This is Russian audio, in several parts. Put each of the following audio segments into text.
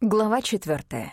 Глава четвертая.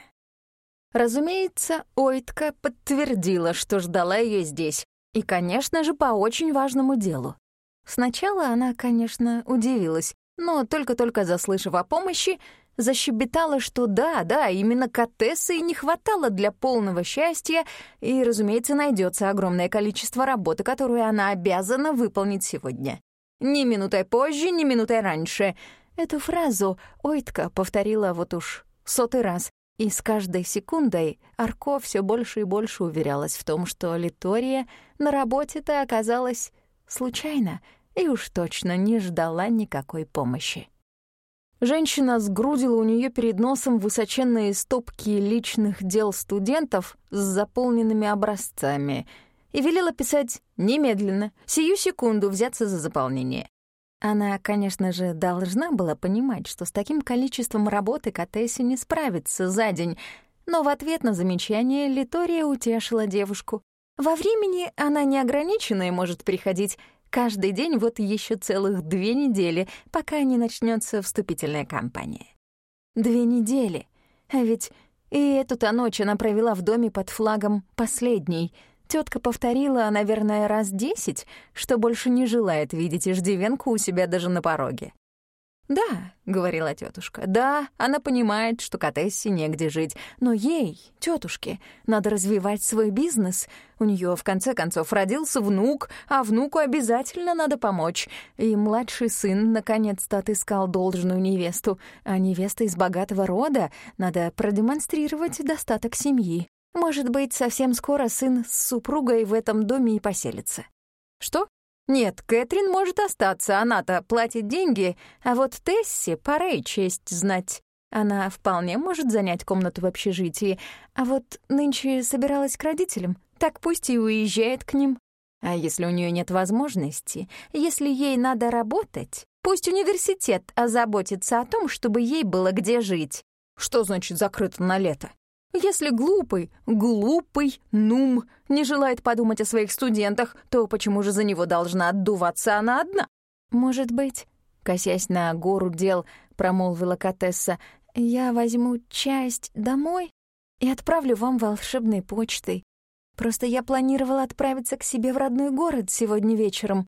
Разумеется, Ойтка подтвердила, что ждала ее здесь, и, конечно же, по очень важному делу. Сначала она, конечно, удивилась, но только-только заслышав о помощи, защебетала, что да, да, именно Катессы и не хватало для полного счастья, и, разумеется, найдется огромное количество работы, которую она обязана выполнить сегодня. Ни минутой позже, ни минутой раньше. Эту фразу Ойтка повторила вот уж сотый раз. И с каждой секундой Арко все больше и больше уверялась в том, что Литория на работе-то оказалась случайно и уж точно не ждала никакой помощи. Женщина сгрудила у нее перед носом высоченные стопки личных дел студентов с заполненными образцами и велела писать немедленно, сию секунду взяться за заполнение. Она, конечно же, должна была понимать, что с таким количеством работы Катесси не справится за день, но в ответ на замечание Литория утешила девушку. Во времени она неограниченная может приходить каждый день вот еще целых две недели, пока не начнется вступительная кампания. Две недели. А ведь и эту-то ночь она провела в доме под флагом последней — Тетка повторила, наверное, раз десять, что больше не желает видеть иждивенку у себя даже на пороге. «Да», — говорила тетушка, — «да, она понимает, что Катессе негде жить, но ей, тетушке, надо развивать свой бизнес. У нее в конце концов родился внук, а внуку обязательно надо помочь. И младший сын наконец-то отыскал должную невесту, а невеста из богатого рода надо продемонстрировать достаток семьи. Может быть, совсем скоро сын с супругой в этом доме и поселится. Что? Нет, Кэтрин может остаться, она-то платит деньги, а вот Тесси пора и честь знать. Она вполне может занять комнату в общежитии, а вот нынче собиралась к родителям, так пусть и уезжает к ним. А если у нее нет возможности, если ей надо работать, пусть университет озаботится о том, чтобы ей было где жить. Что значит закрыто на лето? Если глупый, глупый Нум не желает подумать о своих студентах, то почему же за него должна отдуваться она одна? Может быть, косясь на гору дел, промолвила Катесса, я возьму часть домой и отправлю вам волшебной почтой. Просто я планировала отправиться к себе в родной город сегодня вечером.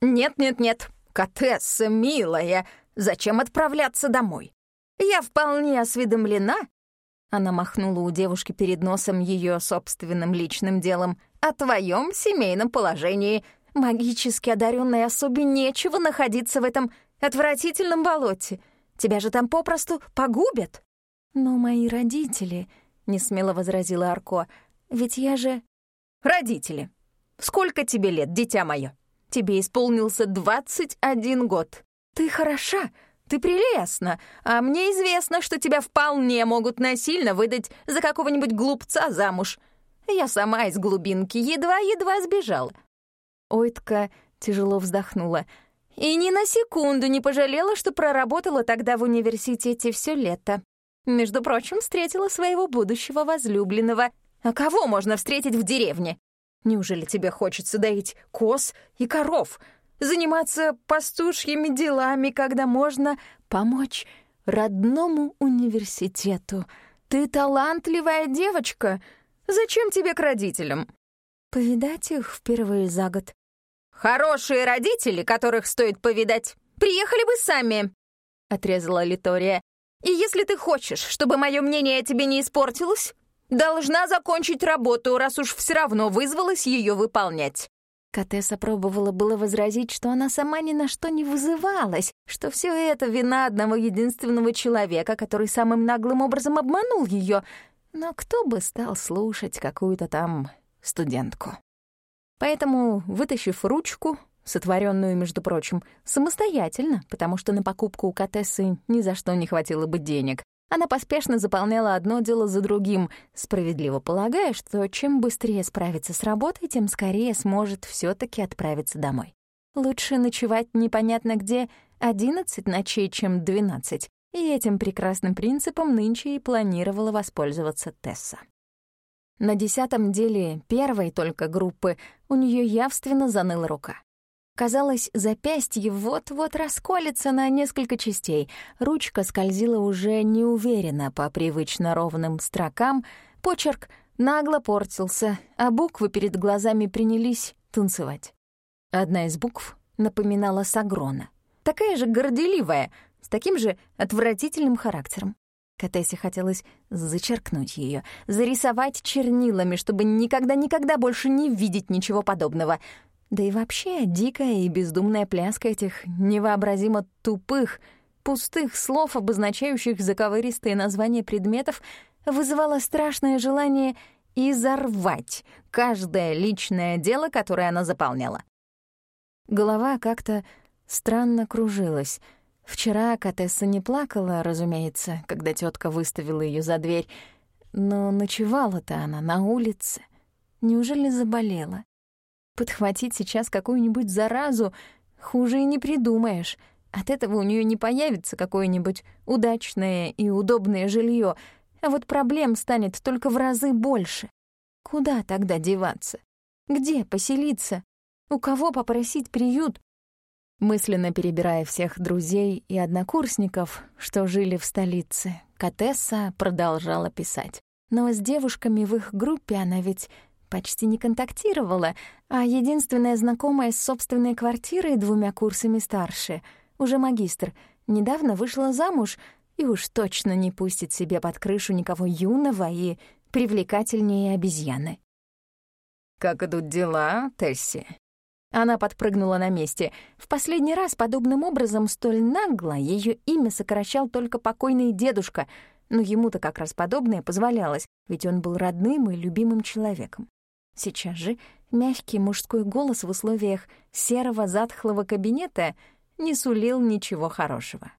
Нет-нет-нет, Катесса, милая, зачем отправляться домой? Я вполне осведомлена она махнула у девушки перед носом ее собственным личным делом. «О твоем семейном положении. Магически одаренной особе нечего находиться в этом отвратительном болоте. Тебя же там попросту погубят». «Но мои родители...» — несмело возразила Арко. «Ведь я же...» «Родители. Сколько тебе лет, дитя мое? Тебе исполнился двадцать один год. Ты хороша, ты прелестна, а мне известно, что тебя вполне могут насильно выдать за какого-нибудь глупца замуж. Я сама из глубинки едва-едва сбежала». Ойтка тяжело вздохнула. И ни на секунду не пожалела, что проработала тогда в университете все лето. Между прочим, встретила своего будущего возлюбленного. А кого можно встретить в деревне? Неужели тебе хочется доить коз и коров — заниматься пастушьими делами, когда можно помочь родному университету. Ты талантливая девочка. Зачем тебе к родителям? Повидать их впервые за год. Хорошие родители, которых стоит повидать, приехали бы сами, отрезала Литория. И если ты хочешь, чтобы мое мнение о тебе не испортилось, должна закончить работу, раз уж все равно вызвалась ее выполнять. Катесса пробовала было возразить, что она сама ни на что не вызывалась, что все это вина одного единственного человека, который самым наглым образом обманул ее. Но кто бы стал слушать какую-то там студентку? Поэтому, вытащив ручку, сотворенную, между прочим, самостоятельно, потому что на покупку у Катессы ни за что не хватило бы денег, она поспешно заполняла одно дело за другим, справедливо полагая, что чем быстрее справится с работой, тем скорее сможет все таки отправиться домой. Лучше ночевать непонятно где 11 ночей, чем 12, и этим прекрасным принципом нынче и планировала воспользоваться Тесса. На десятом деле первой только группы у нее явственно заныла рука. Казалось, запястье вот-вот расколется на несколько частей. Ручка скользила уже неуверенно по привычно ровным строкам, почерк нагло портился, а буквы перед глазами принялись танцевать. Одна из букв напоминала Сагрона. Такая же горделивая, с таким же отвратительным характером. Катессе хотелось зачеркнуть ее, зарисовать чернилами, чтобы никогда-никогда больше не видеть ничего подобного. Да и вообще дикая и бездумная пляска этих невообразимо тупых, пустых слов, обозначающих заковыристые названия предметов, вызывала страшное желание изорвать каждое личное дело, которое она заполняла. Голова как-то странно кружилась — Вчера Катесса не плакала, разумеется, когда тетка выставила ее за дверь, но ночевала-то она на улице. Неужели заболела? Подхватить сейчас какую-нибудь заразу хуже и не придумаешь. От этого у нее не появится какое-нибудь удачное и удобное жилье, а вот проблем станет только в разы больше. Куда тогда деваться? Где поселиться? У кого попросить приют? Мысленно перебирая всех друзей и однокурсников, что жили в столице, Катесса продолжала писать. Но с девушками в их группе она ведь почти не контактировала, а единственная знакомая с собственной квартирой двумя курсами старше, уже магистр, недавно вышла замуж и уж точно не пустит себе под крышу никого юного и привлекательнее обезьяны. «Как идут дела, Тесси?» Она подпрыгнула на месте. В последний раз подобным образом столь нагло ее имя сокращал только покойный дедушка, но ему-то как раз подобное позволялось, ведь он был родным и любимым человеком. Сейчас же мягкий мужской голос в условиях серого затхлого кабинета не сулил ничего хорошего.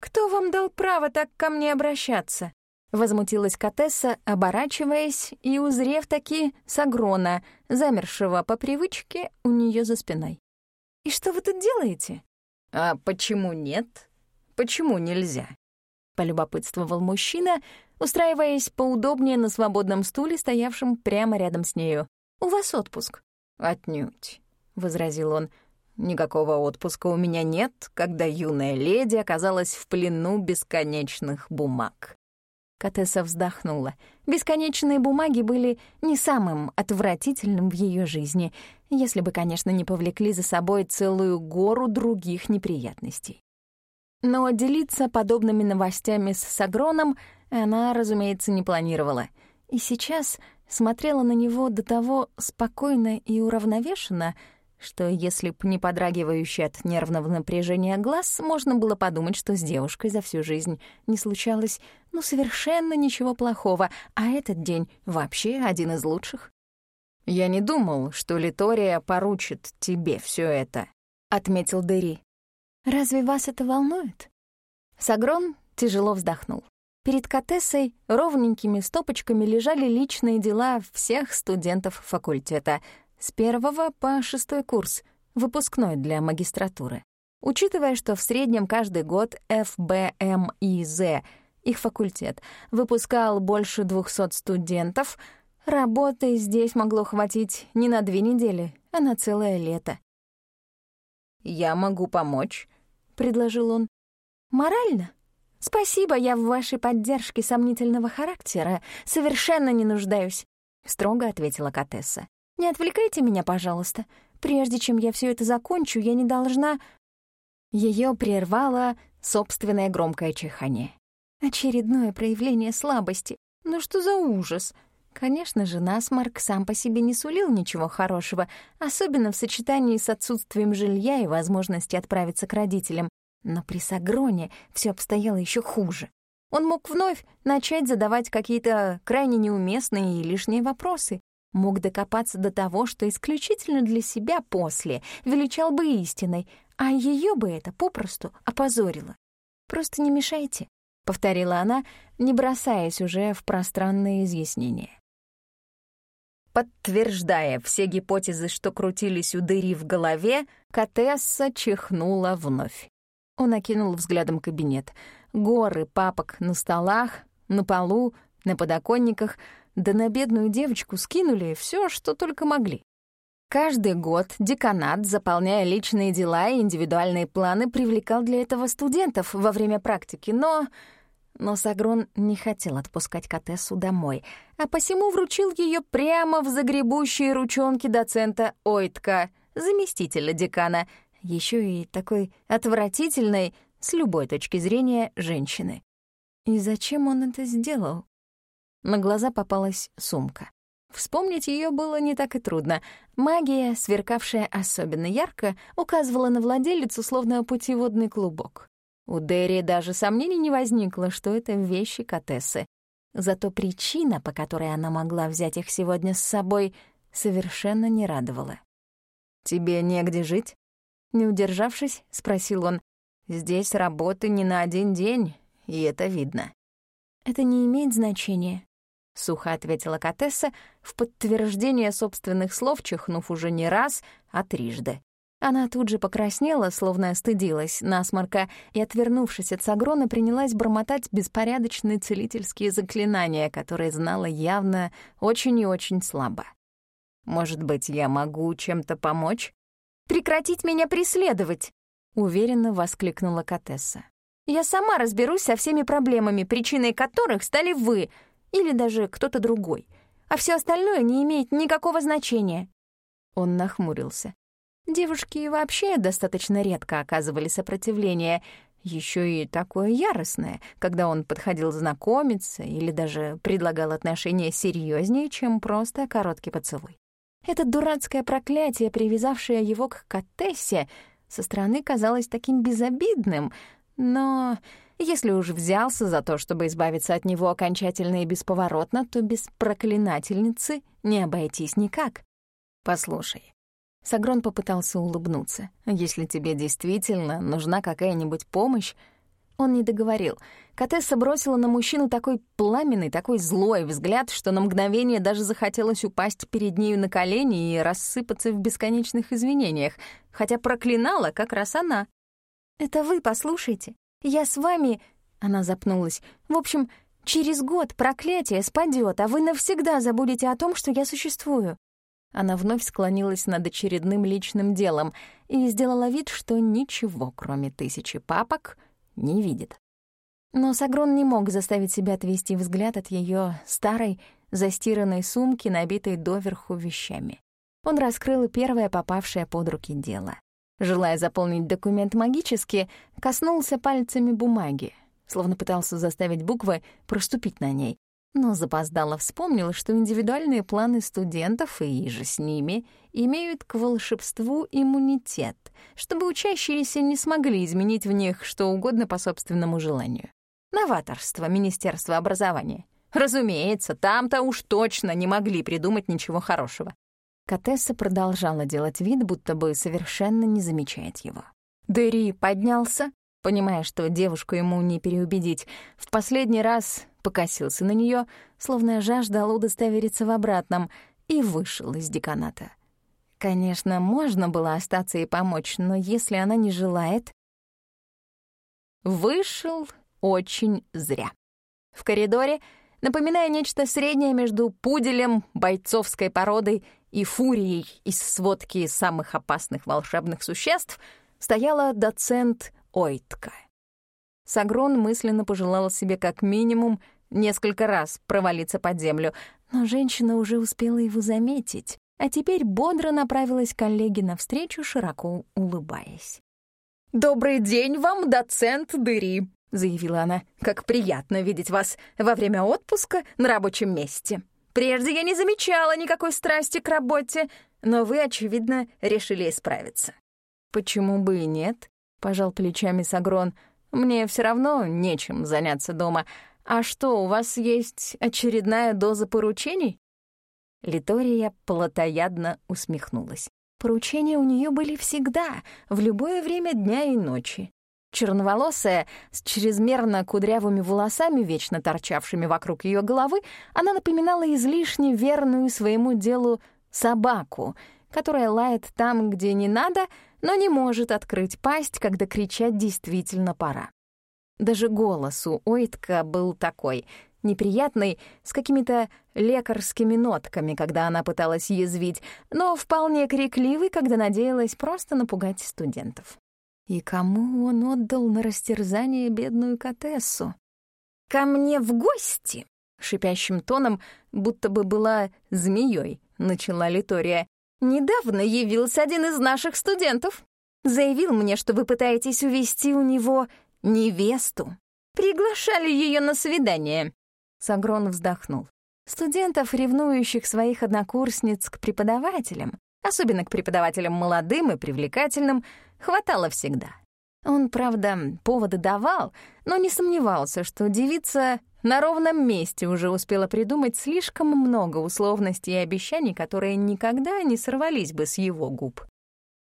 «Кто вам дал право так ко мне обращаться?» Возмутилась Катесса, оборачиваясь и узрев таки Сагрона, замершего по привычке у нее за спиной. «И что вы тут делаете?» «А почему нет? Почему нельзя?» — полюбопытствовал мужчина, устраиваясь поудобнее на свободном стуле, стоявшем прямо рядом с нею. «У вас отпуск?» «Отнюдь», — возразил он. «Никакого отпуска у меня нет, когда юная леди оказалась в плену бесконечных бумаг. Катесса вздохнула. Бесконечные бумаги были не самым отвратительным в ее жизни, если бы, конечно, не повлекли за собой целую гору других неприятностей. Но делиться подобными новостями с Сагроном она, разумеется, не планировала. И сейчас смотрела на него до того спокойно и уравновешенно, что если б не подрагивающий от нервного напряжения глаз, можно было подумать, что с девушкой за всю жизнь не случалось ну совершенно ничего плохого, а этот день вообще один из лучших. «Я не думал, что Литория поручит тебе все это», — отметил Дери. «Разве вас это волнует?» Сагрон тяжело вздохнул. Перед Катессой ровненькими стопочками лежали личные дела всех студентов факультета — с первого по шестой курс, выпускной для магистратуры. Учитывая, что в среднем каждый год ФБМИЗ, их факультет, выпускал больше 200 студентов, работы здесь могло хватить не на две недели, а на целое лето. «Я могу помочь», — предложил он. «Морально? Спасибо, я в вашей поддержке сомнительного характера совершенно не нуждаюсь», — строго ответила Катесса. Не отвлекайте меня, пожалуйста. Прежде чем я все это закончу, я не должна...» Ее прервало собственное громкое чихание. Очередное проявление слабости. Ну что за ужас? Конечно же, насморк сам по себе не сулил ничего хорошего, особенно в сочетании с отсутствием жилья и возможности отправиться к родителям. Но при Сагроне все обстояло еще хуже. Он мог вновь начать задавать какие-то крайне неуместные и лишние вопросы, мог докопаться до того, что исключительно для себя после величал бы истиной, а ее бы это попросту опозорило. «Просто не мешайте», — повторила она, не бросаясь уже в пространные изъяснения. Подтверждая все гипотезы, что крутились у дыри в голове, Катесса чихнула вновь. Он окинул взглядом кабинет. Горы папок на столах, на полу, на подоконниках — да на бедную девочку скинули все, что только могли. Каждый год деканат, заполняя личные дела и индивидуальные планы, привлекал для этого студентов во время практики, но... Но Сагрон не хотел отпускать Катессу домой, а посему вручил ее прямо в загребущие ручонки доцента Ойтка, заместителя декана, еще и такой отвратительной, с любой точки зрения, женщины. И зачем он это сделал? На глаза попалась сумка. Вспомнить ее было не так и трудно. Магия, сверкавшая особенно ярко, указывала на владелицу, словно путеводный клубок. У Дерри даже сомнений не возникло, что это вещи Катессы. Зато причина, по которой она могла взять их сегодня с собой, совершенно не радовала. «Тебе негде жить?» Не удержавшись, спросил он. «Здесь работы не на один день, и это видно». «Это не имеет значения», — сухо ответила Катесса, в подтверждение собственных слов чихнув уже не раз, а трижды. Она тут же покраснела, словно стыдилась насморка, и, отвернувшись от Сагрона, принялась бормотать беспорядочные целительские заклинания, которые знала явно очень и очень слабо. «Может быть, я могу чем-то помочь?» «Прекратить меня преследовать!» — уверенно воскликнула Катесса. «Я сама разберусь со всеми проблемами, причиной которых стали вы — или даже кто-то другой, а все остальное не имеет никакого значения». Он нахмурился. Девушки вообще достаточно редко оказывали сопротивление, еще и такое яростное, когда он подходил знакомиться или даже предлагал отношения серьезнее, чем просто короткий поцелуй. Это дурацкое проклятие, привязавшее его к Катессе, со стороны казалось таким безобидным, но если уж взялся за то, чтобы избавиться от него окончательно и бесповоротно, то без проклинательницы не обойтись никак. Послушай. Сагрон попытался улыбнуться. Если тебе действительно нужна какая-нибудь помощь, он не договорил. Катесса бросила на мужчину такой пламенный, такой злой взгляд, что на мгновение даже захотелось упасть перед нею на колени и рассыпаться в бесконечных извинениях, хотя проклинала как раз она. «Это вы послушайте. Я с вами...» Она запнулась. «В общем, через год проклятие спадет, а вы навсегда забудете о том, что я существую». Она вновь склонилась над очередным личным делом и сделала вид, что ничего, кроме тысячи папок, не видит. Но Сагрон не мог заставить себя отвести взгляд от ее старой, застиранной сумки, набитой доверху вещами. Он раскрыл первое попавшее под руки дело желая заполнить документ магически, коснулся пальцами бумаги, словно пытался заставить буквы проступить на ней, но запоздало вспомнил, что индивидуальные планы студентов и же с ними имеют к волшебству иммунитет, чтобы учащиеся не смогли изменить в них что угодно по собственному желанию. Новаторство Министерства образования. Разумеется, там-то уж точно не могли придумать ничего хорошего. Катесса продолжала делать вид, будто бы совершенно не замечает его. Дерри поднялся, понимая, что девушку ему не переубедить, в последний раз покосился на нее, словно жаждал удостовериться в обратном, и вышел из деканата. Конечно, можно было остаться и помочь, но если она не желает... Вышел очень зря. В коридоре, напоминая нечто среднее между пуделем бойцовской породы и фурией из сводки самых опасных волшебных существ стояла доцент Ойтка. Сагрон мысленно пожелал себе как минимум несколько раз провалиться под землю, но женщина уже успела его заметить, а теперь бодро направилась к коллеге навстречу, широко улыбаясь. «Добрый день вам, доцент Дыри», — заявила она. «Как приятно видеть вас во время отпуска на рабочем месте». Прежде я не замечала никакой страсти к работе, но вы, очевидно, решили исправиться». «Почему бы и нет?» — пожал плечами Сагрон. «Мне все равно нечем заняться дома. А что, у вас есть очередная доза поручений?» Литория плотоядно усмехнулась. Поручения у нее были всегда, в любое время дня и ночи. Черноволосая, с чрезмерно кудрявыми волосами, вечно торчавшими вокруг ее головы, она напоминала излишне верную своему делу собаку, которая лает там, где не надо, но не может открыть пасть, когда кричать действительно пора. Даже голос у Ойтка был такой, неприятной, с какими-то лекарскими нотками, когда она пыталась язвить, но вполне крикливой, когда надеялась просто напугать студентов. И кому он отдал на растерзание бедную Катессу? «Ко мне в гости!» — шипящим тоном, будто бы была змеей, начала Литория. «Недавно явился один из наших студентов. Заявил мне, что вы пытаетесь увести у него невесту. Приглашали ее на свидание». Сагрон вздохнул. Студентов, ревнующих своих однокурсниц к преподавателям, особенно к преподавателям молодым и привлекательным, хватало всегда. Он, правда, поводы давал, но не сомневался, что девица на ровном месте уже успела придумать слишком много условностей и обещаний, которые никогда не сорвались бы с его губ.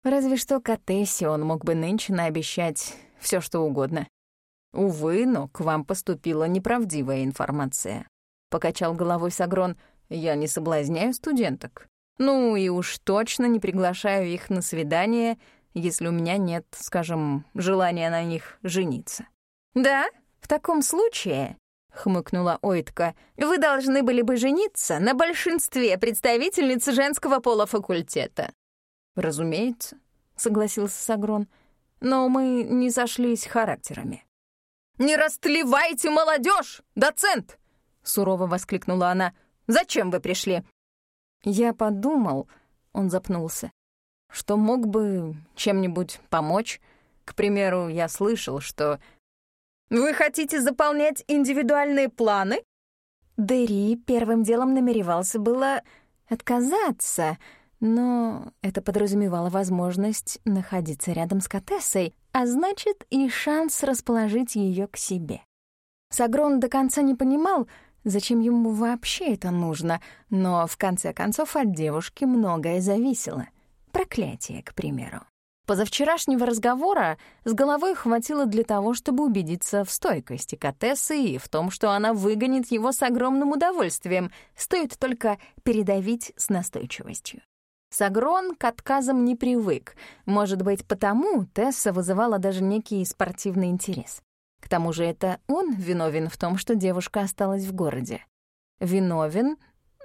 Разве что Катессе он мог бы нынче наобещать все, что угодно. «Увы, но к вам поступила неправдивая информация», — покачал головой Сагрон. «Я не соблазняю студенток. Ну и уж точно не приглашаю их на свидание, если у меня нет, скажем, желания на них жениться». «Да? В таком случае», — хмыкнула Ойтка, «вы должны были бы жениться на большинстве представительниц женского пола факультета». «Разумеется», — согласился Сагрон, «но мы не сошлись характерами». «Не растлевайте молодежь, доцент!» — сурово воскликнула она. «Зачем вы пришли?» Я подумал, он запнулся, что мог бы чем-нибудь помочь. К примеру, я слышал, что... «Вы хотите заполнять индивидуальные планы?» Дэри первым делом намеревался было отказаться, но это подразумевало возможность находиться рядом с Катессой, а значит и шанс расположить ее к себе. Сагрон до конца не понимал, зачем ему вообще это нужно, но в конце концов от девушки многое зависело. Проклятие, к примеру. Позавчерашнего разговора с головой хватило для того, чтобы убедиться в стойкости Катессы и в том, что она выгонит его с огромным удовольствием, стоит только передавить с настойчивостью. Сагрон к отказам не привык. Может быть, потому Тесса вызывала даже некий спортивный интерес. К тому же это он виновен в том, что девушка осталась в городе. Виновен,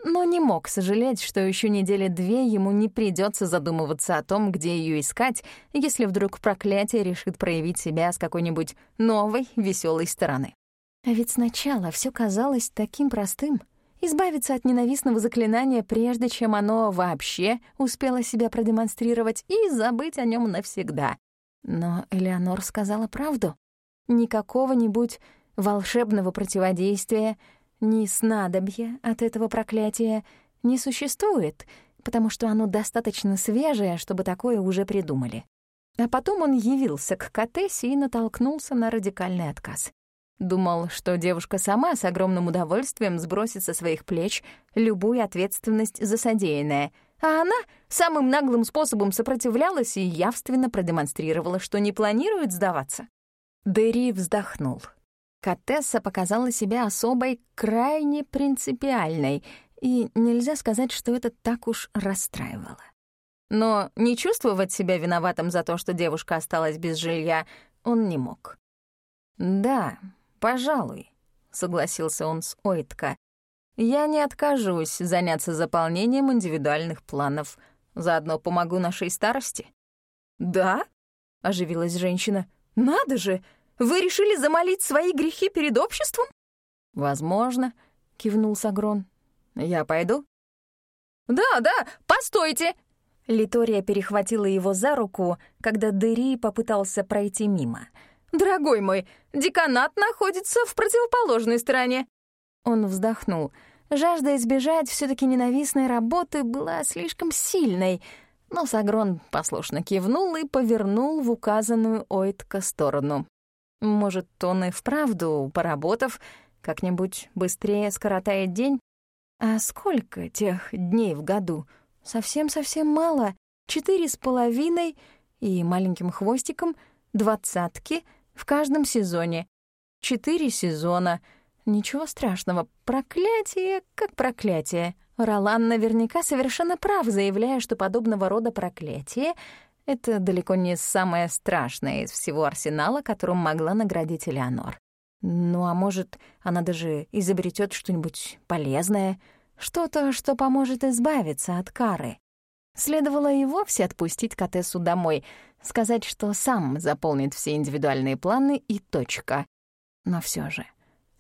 но не мог сожалеть, что еще недели две ему не придется задумываться о том, где ее искать, если вдруг проклятие решит проявить себя с какой-нибудь новой, веселой стороны. А ведь сначала все казалось таким простым — избавиться от ненавистного заклинания, прежде чем оно вообще успело себя продемонстрировать, и забыть о нем навсегда. Но Элеонор сказала правду. Никакого-нибудь волшебного противодействия, ни снадобья от этого проклятия не существует, потому что оно достаточно свежее, чтобы такое уже придумали. А потом он явился к Катессе и натолкнулся на радикальный отказ. Думал, что девушка сама с огромным удовольствием сбросит со своих плеч любую ответственность за содеянное, а она самым наглым способом сопротивлялась и явственно продемонстрировала, что не планирует сдаваться. Дэри вздохнул. Катесса показала себя особой крайне принципиальной, и нельзя сказать, что это так уж расстраивало. Но не чувствовать себя виноватым за то, что девушка осталась без жилья, он не мог. Да, «Пожалуй», — согласился он с Ойтка. «Я не откажусь заняться заполнением индивидуальных планов. Заодно помогу нашей старости». «Да?» — оживилась женщина. «Надо же! Вы решили замолить свои грехи перед обществом?» «Возможно», — кивнул Сагрон. «Я пойду?» «Да, да, постойте!» Литория перехватила его за руку, когда Дери попытался пройти мимо — «Дорогой мой, деканат находится в противоположной стороне». Он вздохнул. Жажда избежать все таки ненавистной работы была слишком сильной, но Сагрон послушно кивнул и повернул в указанную Ойтка сторону. Может, он и вправду, поработав, как-нибудь быстрее скоротает день? А сколько тех дней в году? Совсем-совсем мало. Четыре с половиной и маленьким хвостиком — двадцатки — в каждом сезоне. Четыре сезона. Ничего страшного. Проклятие как проклятие. Ролан наверняка совершенно прав, заявляя, что подобного рода проклятие — это далеко не самое страшное из всего арсенала, которым могла наградить Элеонор. Ну, а может, она даже изобретет что-нибудь полезное, что-то, что поможет избавиться от кары. Следовало и вовсе отпустить Катессу домой, сказать, что сам заполнит все индивидуальные планы и точка. Но все же.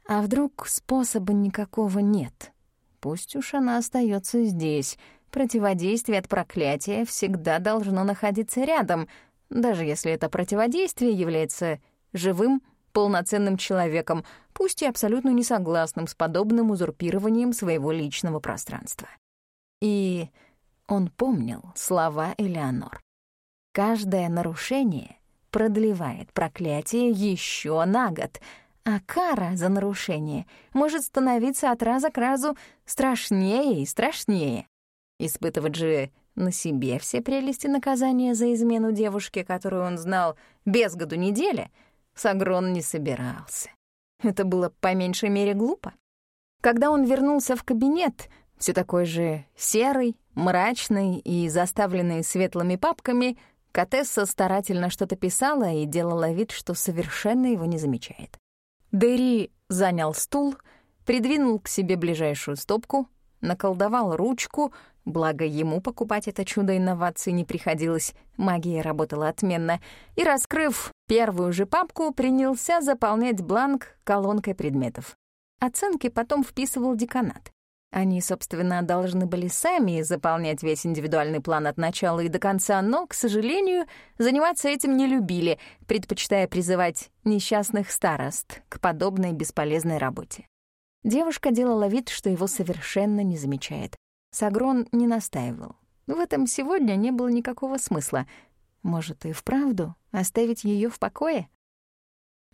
А вдруг способа никакого нет? Пусть уж она остается здесь. Противодействие от проклятия всегда должно находиться рядом, даже если это противодействие является живым, полноценным человеком, пусть и абсолютно не согласным с подобным узурпированием своего личного пространства. И он помнил слова Элеонор. Каждое нарушение продлевает проклятие еще на год, а кара за нарушение может становиться от раза к разу страшнее и страшнее. Испытывать же на себе все прелести наказания за измену девушки, которую он знал без году недели, Сагрон не собирался. Это было по меньшей мере глупо. Когда он вернулся в кабинет, все такой же серый, мрачный и заставленный светлыми папками, Катесса старательно что-то писала и делала вид, что совершенно его не замечает. Дерри занял стул, придвинул к себе ближайшую стопку, наколдовал ручку, благо ему покупать это чудо инновации не приходилось, магия работала отменно, и, раскрыв первую же папку, принялся заполнять бланк колонкой предметов. Оценки потом вписывал деканат. Они, собственно, должны были сами заполнять весь индивидуальный план от начала и до конца, но, к сожалению, заниматься этим не любили, предпочитая призывать несчастных старост к подобной бесполезной работе. Девушка делала вид, что его совершенно не замечает. Сагрон не настаивал. В этом сегодня не было никакого смысла. Может, и вправду оставить ее в покое?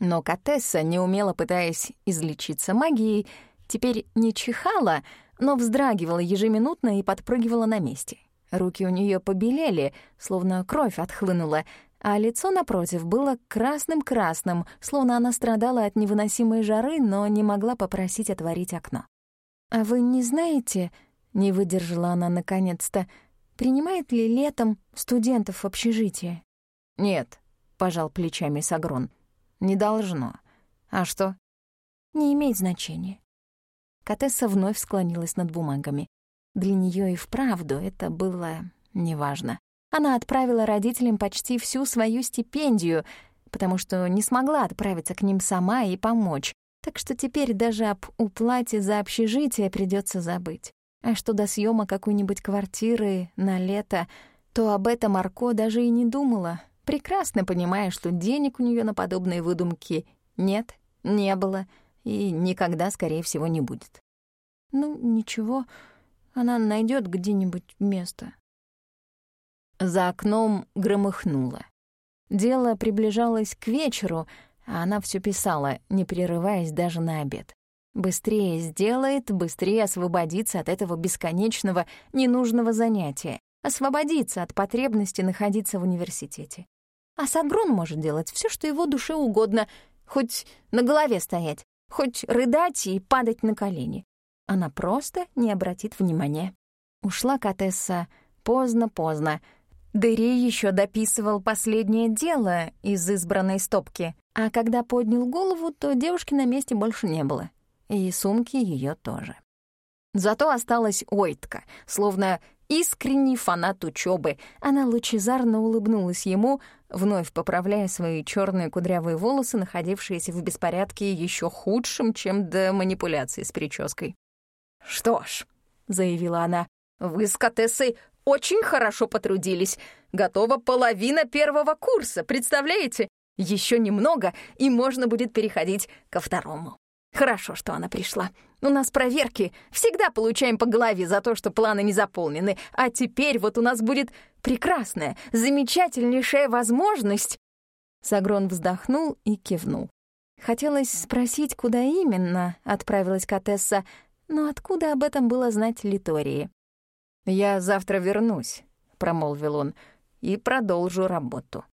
Но Катесса, неумело пытаясь излечиться магией, теперь не чихала, но вздрагивала ежеминутно и подпрыгивала на месте. Руки у нее побелели, словно кровь отхлынула, а лицо напротив было красным-красным, словно она страдала от невыносимой жары, но не могла попросить отворить окно. «А вы не знаете...» — не выдержала она наконец-то. «Принимает ли летом студентов в общежитие?» «Нет», — пожал плечами Сагрон. «Не должно. А что?» «Не имеет значения. Катесса вновь склонилась над бумагами. Для нее и вправду это было неважно. Она отправила родителям почти всю свою стипендию, потому что не смогла отправиться к ним сама и помочь. Так что теперь даже об уплате за общежитие придется забыть. А что до съема какой-нибудь квартиры на лето, то об этом Марко даже и не думала, прекрасно понимая, что денег у нее на подобные выдумки нет, не было — и никогда, скорее всего, не будет. Ну, ничего, она найдет где-нибудь место. За окном громыхнуло. Дело приближалось к вечеру, а она все писала, не прерываясь даже на обед. Быстрее сделает, быстрее освободиться от этого бесконечного, ненужного занятия, освободиться от потребности находиться в университете. А Сагрон может делать все, что его душе угодно, хоть на голове стоять, хоть рыдать и падать на колени. Она просто не обратит внимания. Ушла Катесса поздно-поздно. Дери еще дописывал последнее дело из избранной стопки, а когда поднял голову, то девушки на месте больше не было. И сумки ее тоже. Зато осталась Ойтка, словно искренний фанат учебы. Она лучезарно улыбнулась ему, вновь поправляя свои черные кудрявые волосы, находившиеся в беспорядке еще худшим, чем до манипуляции с прической. «Что ж», — заявила она, — «вы с Катессой очень хорошо потрудились. Готова половина первого курса, представляете? Еще немного, и можно будет переходить ко второму». Хорошо, что она пришла. У нас проверки. Всегда получаем по голове за то, что планы не заполнены. А теперь вот у нас будет прекрасная, замечательнейшая возможность. Сагрон вздохнул и кивнул. Хотелось спросить, куда именно отправилась Катесса, но откуда об этом было знать Литории? «Я завтра вернусь», — промолвил он, — «и продолжу работу».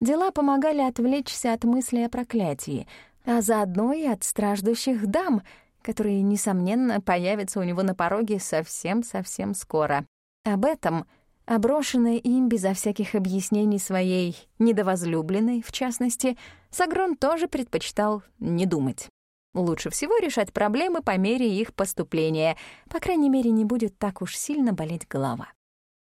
Дела помогали отвлечься от мысли о проклятии — а заодно и от страждущих дам, которые, несомненно, появятся у него на пороге совсем-совсем скоро. Об этом Оброшенная им безо всяких объяснений своей недовозлюбленной, в частности, Сагрон тоже предпочитал не думать. Лучше всего решать проблемы по мере их поступления. По крайней мере, не будет так уж сильно болеть голова.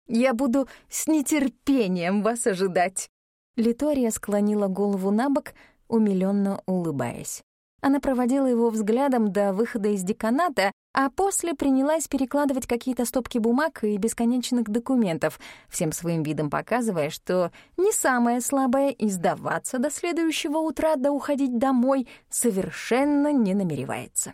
«Я буду с нетерпением вас ожидать!» Литория склонила голову на бок, умилённо улыбаясь. Она проводила его взглядом до выхода из деканата, а после принялась перекладывать какие-то стопки бумаг и бесконечных документов, всем своим видом показывая, что не самое слабое и сдаваться до следующего утра да уходить домой совершенно не намеревается.